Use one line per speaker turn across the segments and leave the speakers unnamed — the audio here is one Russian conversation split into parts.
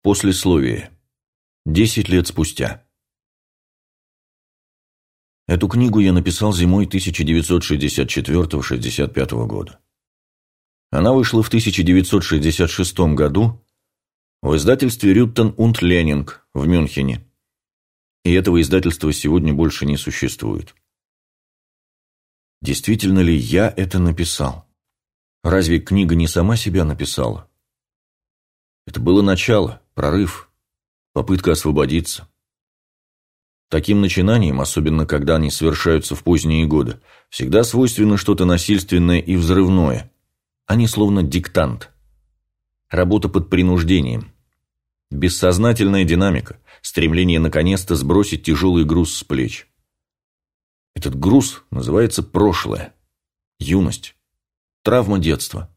Послесловие. Десять лет спустя. Эту книгу я написал зимой 1964-65 года. Она вышла в 1966 году в издательстве «Рюттен und Ленинг» в Мюнхене. И этого издательства сегодня больше не существует. Действительно ли я это написал? Разве книга не сама себя написала? Это было начало, прорыв, попытка освободиться. Таким начинаниям, особенно когда они совершаются в поздние годы, всегда свойственно что-то насильственное и взрывное. Они словно диктант. Работа под принуждением. Бессознательная динамика, стремление наконец-то сбросить тяжелый груз с плеч. Этот груз называется прошлое, юность, травма детства.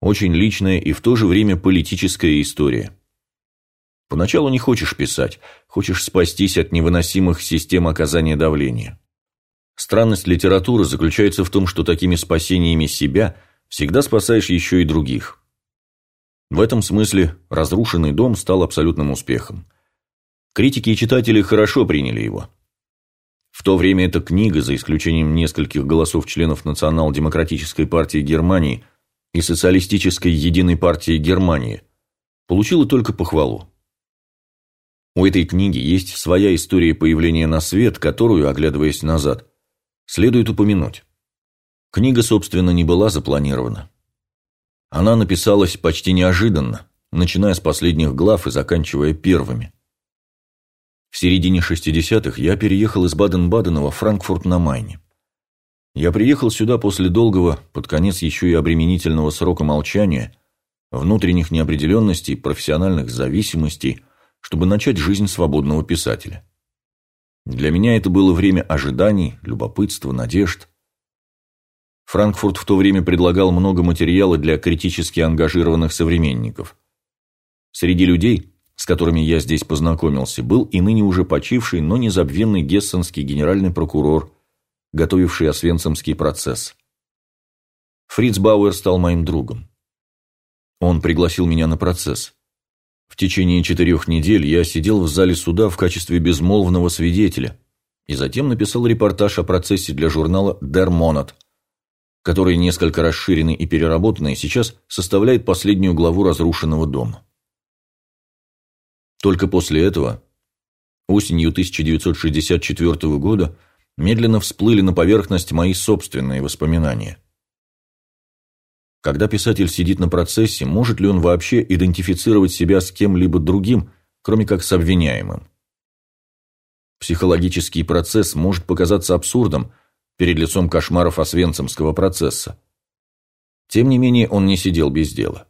Очень личная и в то же время политическая история. Поначалу не хочешь писать, хочешь спастись от невыносимых систем оказания давления. Странность литературы заключается в том, что такими спасениями себя всегда спасаешь еще и других. В этом смысле «Разрушенный дом» стал абсолютным успехом. Критики и читатели хорошо приняли его. В то время эта книга, за исключением нескольких голосов членов Национал-демократической партии Германии и Социалистической единой партии Германии, получила только похвалу. У этой книги есть своя история появления на свет, которую, оглядываясь назад, следует упомянуть. Книга, собственно, не была запланирована. Она написалась почти неожиданно, начиная с последних глав и заканчивая первыми. В середине 60-х я переехал из Баден-Бадена во Франкфурт на Майне. Я приехал сюда после долгого, под конец еще и обременительного срока молчания, внутренних неопределенностей, профессиональных зависимостей – чтобы начать жизнь свободного писателя. Для меня это было время ожиданий, любопытства, надежд. Франкфурт в то время предлагал много материала для критически ангажированных современников. Среди людей, с которыми я здесь познакомился, был и ныне уже почивший, но незабвенный гессенский генеральный прокурор, готовивший Освенцимский процесс. Фриц Бауэр стал моим другом. Он пригласил меня на процесс. В течение четырех недель я сидел в зале суда в качестве безмолвного свидетеля и затем написал репортаж о процессе для журнала «Der Monat», который, несколько расширенный и переработанный, сейчас составляет последнюю главу разрушенного дома. Только после этого, осенью 1964 года, медленно всплыли на поверхность мои собственные воспоминания – когда писатель сидит на процессе, может ли он вообще идентифицировать себя с кем-либо другим, кроме как с обвиняемым? Психологический процесс может показаться абсурдом перед лицом кошмаров Освенцимского процесса. Тем не менее, он не сидел без дела.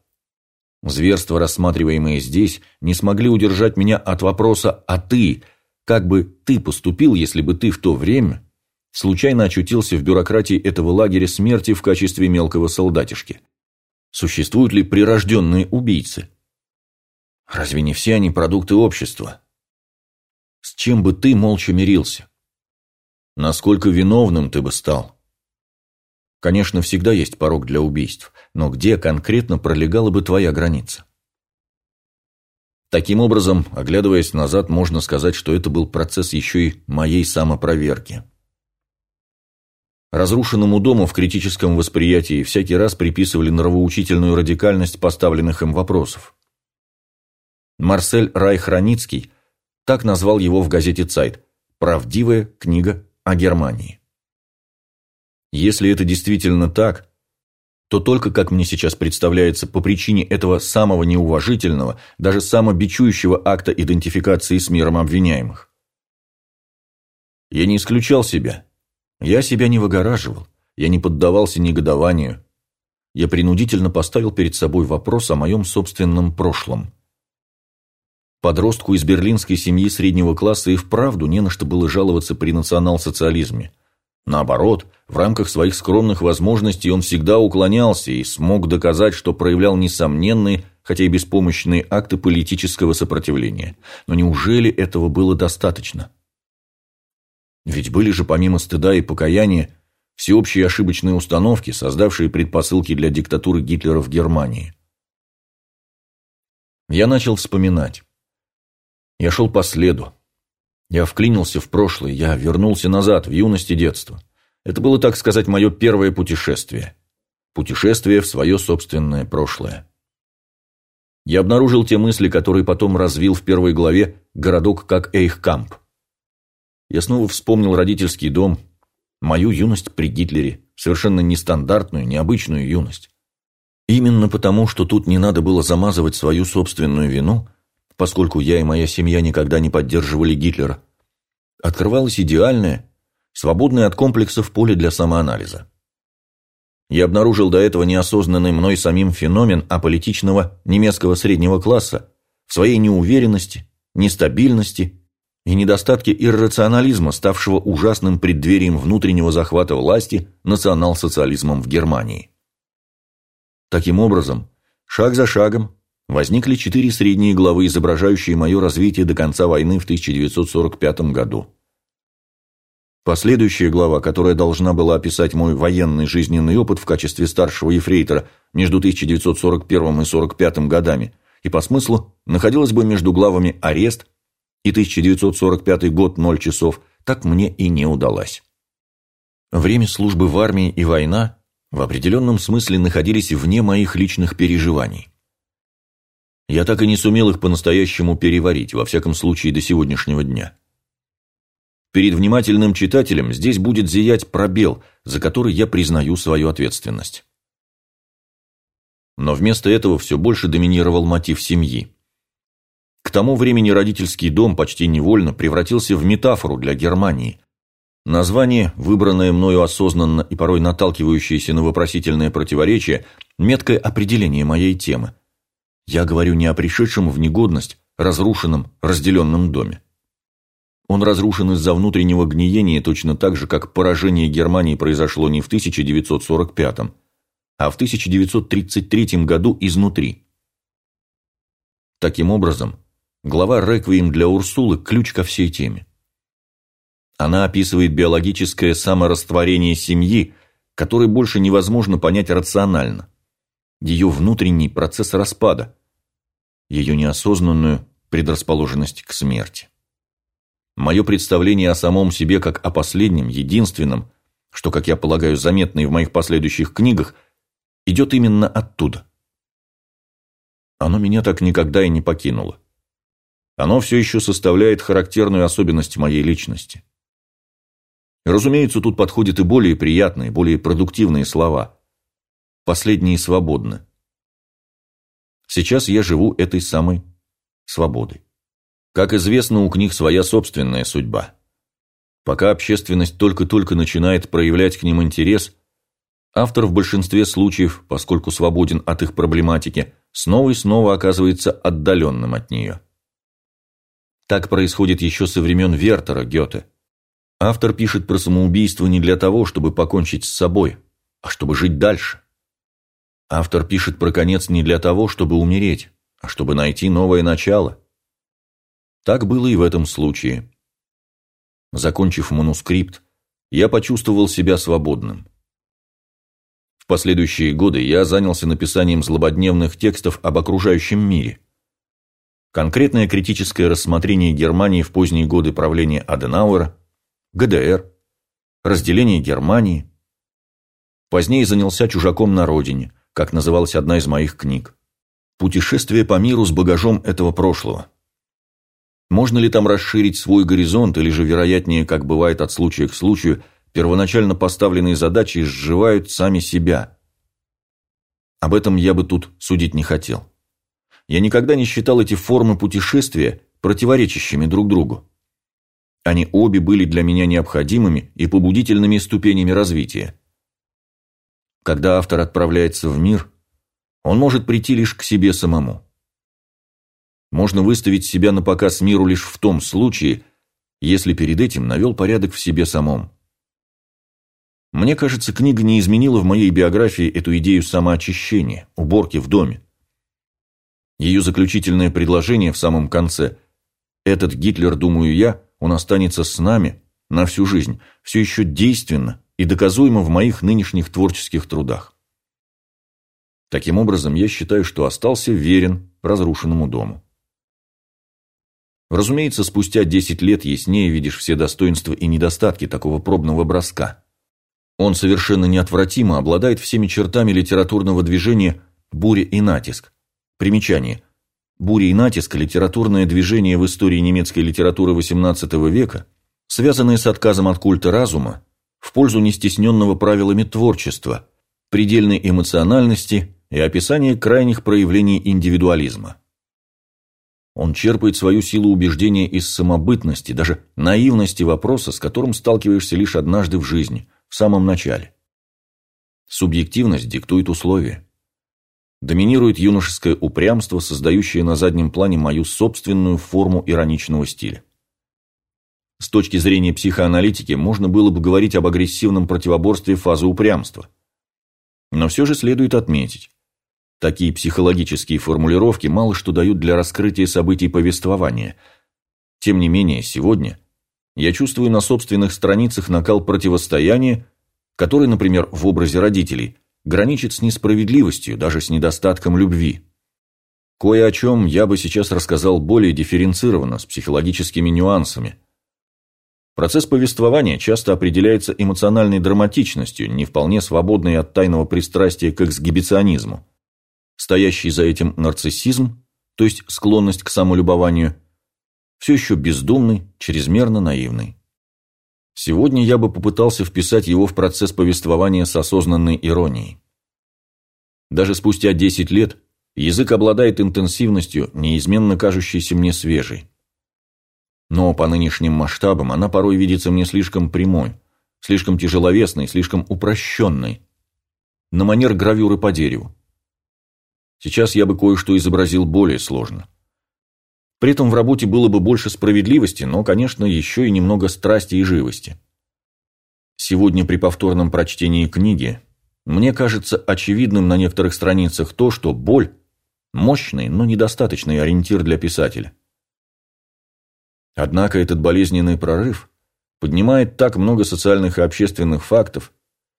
Зверства, рассматриваемые здесь, не смогли удержать меня от вопроса «А ты? Как бы ты поступил, если бы ты в то время случайно очутился в бюрократии этого лагеря смерти в качестве мелкого солдатишки. Существуют ли прирожденные убийцы? Разве не все они продукты общества? С чем бы ты молча мирился? Насколько виновным ты бы стал? Конечно, всегда есть порог для убийств, но где конкретно пролегала бы твоя граница? Таким образом, оглядываясь назад, можно сказать, что это был процесс еще и моей самопроверки. Разрушенному дому в критическом восприятии всякий раз приписывали нравоучительную радикальность поставленных им вопросов. Марсель Райхраницкий так назвал его в газете «Цайт» «Правдивая книга о Германии». Если это действительно так, то только, как мне сейчас представляется, по причине этого самого неуважительного, даже самобичующего акта идентификации с миром обвиняемых. Я не исключал себя – я себя не выгораживал, я не поддавался негодованию. Я принудительно поставил перед собой вопрос о моем собственном прошлом. Подростку из берлинской семьи среднего класса и вправду не на что было жаловаться при национал-социализме. Наоборот, в рамках своих скромных возможностей он всегда уклонялся и смог доказать, что проявлял несомненные, хотя и беспомощные акты политического сопротивления. Но неужели этого было достаточно? Ведь были же помимо стыда и покаяния всеобщие ошибочные установки, создавшие предпосылки для диктатуры Гитлера в Германии. Я начал вспоминать. Я шел по следу. Я вклинился в прошлое, я вернулся назад, в юность и детство. Это было, так сказать, мое первое путешествие. Путешествие в свое собственное прошлое. Я обнаружил те мысли, которые потом развил в первой главе «Городок как Эйхкамп». Я снова вспомнил родительский дом, мою юность при Гитлере, совершенно нестандартную, необычную юность. Именно потому, что тут не надо было замазывать свою собственную вину, поскольку я и моя семья никогда не поддерживали Гитлера, открывалось идеальное, свободное от комплексов поле для самоанализа. Я обнаружил до этого неосознанный мной самим феномен аполитичного немецкого среднего класса в своей неуверенности, нестабильности и недостатке иррационализма, ставшего ужасным преддверием внутреннего захвата власти национал-социализмом в Германии. Таким образом, шаг за шагом возникли четыре средние главы, изображающие мое развитие до конца войны в 1945 году. Последующая глава, которая должна была описать мой военный жизненный опыт в качестве старшего ефрейтора между 1941 и 1945 годами, и по смыслу находилась бы между главами «Арест» и 1945 год 0 часов, так мне и не удалось. Время службы в армии и война в определенном смысле находились вне моих личных переживаний. Я так и не сумел их по-настоящему переварить, во всяком случае до сегодняшнего дня. Перед внимательным читателем здесь будет зиять пробел, за который я признаю свою ответственность. Но вместо этого все больше доминировал мотив семьи. К тому времени родительский дом почти невольно превратился в метафору для Германии. Название, выбранное мною осознанно и порой наталкивающееся на вопросительное противоречие, меткое определение моей темы. Я говорю не о пришедшем в негодность, разрушенном, разделенном доме. Он разрушен из-за внутреннего гниения точно так же, как поражение Германии произошло не в 1945, а в 1933 году изнутри. Таким образом, Глава «Реквием для Урсулы» – ключ ко всей теме. Она описывает биологическое саморастворение семьи, который больше невозможно понять рационально. Ее внутренний процесс распада, ее неосознанную предрасположенность к смерти. Мое представление о самом себе как о последнем, единственном, что, как я полагаю, заметно и в моих последующих книгах, идет именно оттуда. Оно меня так никогда и не покинуло. Оно все еще составляет характерную особенность моей личности. Разумеется, тут подходят и более приятные, более продуктивные слова. Последние свободны. Сейчас я живу этой самой свободой. Как известно, у книг своя собственная судьба. Пока общественность только-только начинает проявлять к ним интерес, автор в большинстве случаев, поскольку свободен от их проблематики, снова и снова оказывается отдаленным от нее. Так происходит еще со времен Вертера Гёте. Автор пишет про самоубийство не для того, чтобы покончить с собой, а чтобы жить дальше. Автор пишет про конец не для того, чтобы умереть, а чтобы найти новое начало. Так было и в этом случае. Закончив манускрипт, я почувствовал себя свободным. В последующие годы я занялся написанием злободневных текстов об окружающем мире – конкретное критическое рассмотрение Германии в поздние годы правления Аденауэра, ГДР, разделение Германии. Позднее занялся чужаком на родине, как называлась одна из моих книг. Путешествие по миру с багажом этого прошлого. Можно ли там расширить свой горизонт, или же, вероятнее, как бывает от случая к случаю, первоначально поставленные задачи изживают сами себя? Об этом я бы тут судить не хотел. Я никогда не считал эти формы путешествия противоречащими друг другу. Они обе были для меня необходимыми и побудительными ступенями развития. Когда автор отправляется в мир, он может прийти лишь к себе самому. Можно выставить себя на показ миру лишь в том случае, если перед этим навел порядок в себе самом. Мне кажется, книга не изменила в моей биографии эту идею самоочищения, уборки в доме. Ее заключительное предложение в самом конце «Этот Гитлер, думаю я, он останется с нами на всю жизнь», все еще действенно и доказуемо в моих нынешних творческих трудах. Таким образом, я считаю, что остался верен разрушенному дому. Разумеется, спустя 10 лет яснее видишь все достоинства и недостатки такого пробного броска. Он совершенно неотвратимо обладает всеми чертами литературного движения «Буря и натиск». Примечание. «Буря и натиск» – литературное движение в истории немецкой литературы XVIII века, связанное с отказом от культа разума в пользу нестесненного правилами творчества, предельной эмоциональности и описания крайних проявлений индивидуализма. Он черпает свою силу убеждения из самобытности, даже наивности вопроса, с которым сталкиваешься лишь однажды в жизни, в самом начале. Субъективность диктует условия. Доминирует юношеское упрямство, создающее на заднем плане мою собственную форму ироничного стиля. С точки зрения психоаналитики можно было бы говорить об агрессивном противоборстве фазы упрямства. Но все же следует отметить, Такие психологические формулировки мало что дают для раскрытия событий повествования. Тем не менее, сегодня я чувствую на собственных страницах накал противостояния, который, например, в образе родителей, граничит с несправедливостью, даже с недостатком любви. Кое о чем я бы сейчас рассказал более дифференцированно, с психологическими нюансами. Процесс повествования часто определяется эмоциональной драматичностью, не вполне свободной от тайного пристрастия к эксгибиционизму стоящий за этим нарциссизм, то есть склонность к самолюбованию, все еще бездумный, чрезмерно наивный. Сегодня я бы попытался вписать его в процесс повествования с осознанной иронией. Даже спустя 10 лет язык обладает интенсивностью, неизменно кажущейся мне свежей. Но по нынешним масштабам она порой видится мне слишком прямой, слишком тяжеловесной, слишком упрощенной, на манер гравюры по дереву. Сейчас я бы кое-что изобразил более сложно. При этом в работе было бы больше справедливости, но, конечно, еще и немного страсти и живости. Сегодня при повторном прочтении книги мне кажется очевидным на некоторых страницах то, что боль – мощный, но недостаточный ориентир для писателя. Однако этот болезненный прорыв поднимает так много социальных и общественных фактов,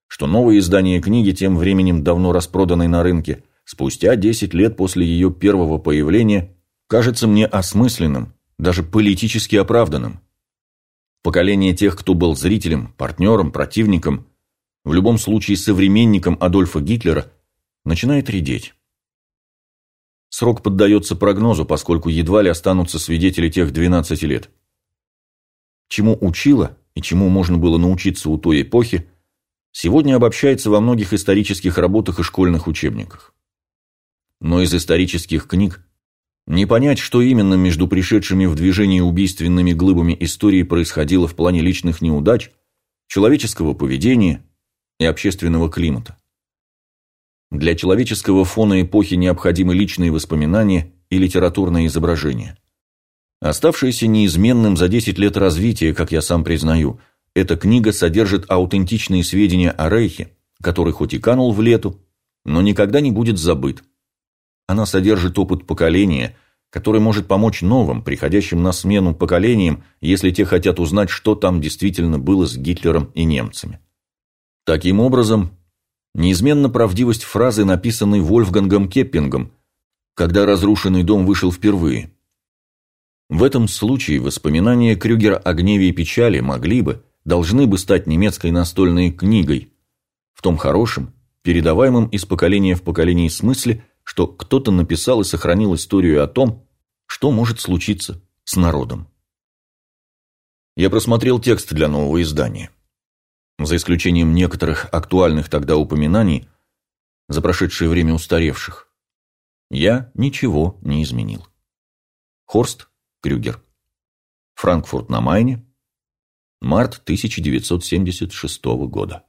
что новое издание книги, тем временем давно распроданной на рынке – спустя 10 лет после ее первого появления, кажется мне осмысленным, даже политически оправданным. Поколение тех, кто был зрителем, партнером, противником, в любом случае современником Адольфа Гитлера, начинает редеть. Срок поддается прогнозу, поскольку едва ли останутся свидетели тех 12 лет. Чему учила и чему можно было научиться у той эпохи, сегодня обобщается во многих исторических работах и школьных учебниках но из исторических книг не понять, что именно между пришедшими в движение убийственными глыбами истории происходило в плане личных неудач, человеческого поведения и общественного климата. Для человеческого фона эпохи необходимы личные воспоминания и литературное изображение. Оставшееся неизменным за 10 лет развития, как я сам признаю, эта книга содержит аутентичные сведения о Рейхе, который хоть и канул в лету, но никогда не будет забыт. Она содержит опыт поколения, который может помочь новым, приходящим на смену поколениям, если те хотят узнать, что там действительно было с Гитлером и немцами. Таким образом, неизменна правдивость фразы, написанной Вольфгангом Кеппингом, когда разрушенный дом вышел впервые. В этом случае воспоминания Крюгера о гневе и печали могли бы, должны бы стать немецкой настольной книгой, в том хорошем, передаваемом из поколения в поколение смысле, что кто-то написал и сохранил историю о том, что может случиться с народом. Я просмотрел текст для нового издания. За исключением некоторых актуальных тогда упоминаний, за прошедшее время устаревших, я ничего не изменил. Хорст Крюгер. Франкфурт на Майне. Март 1976 года.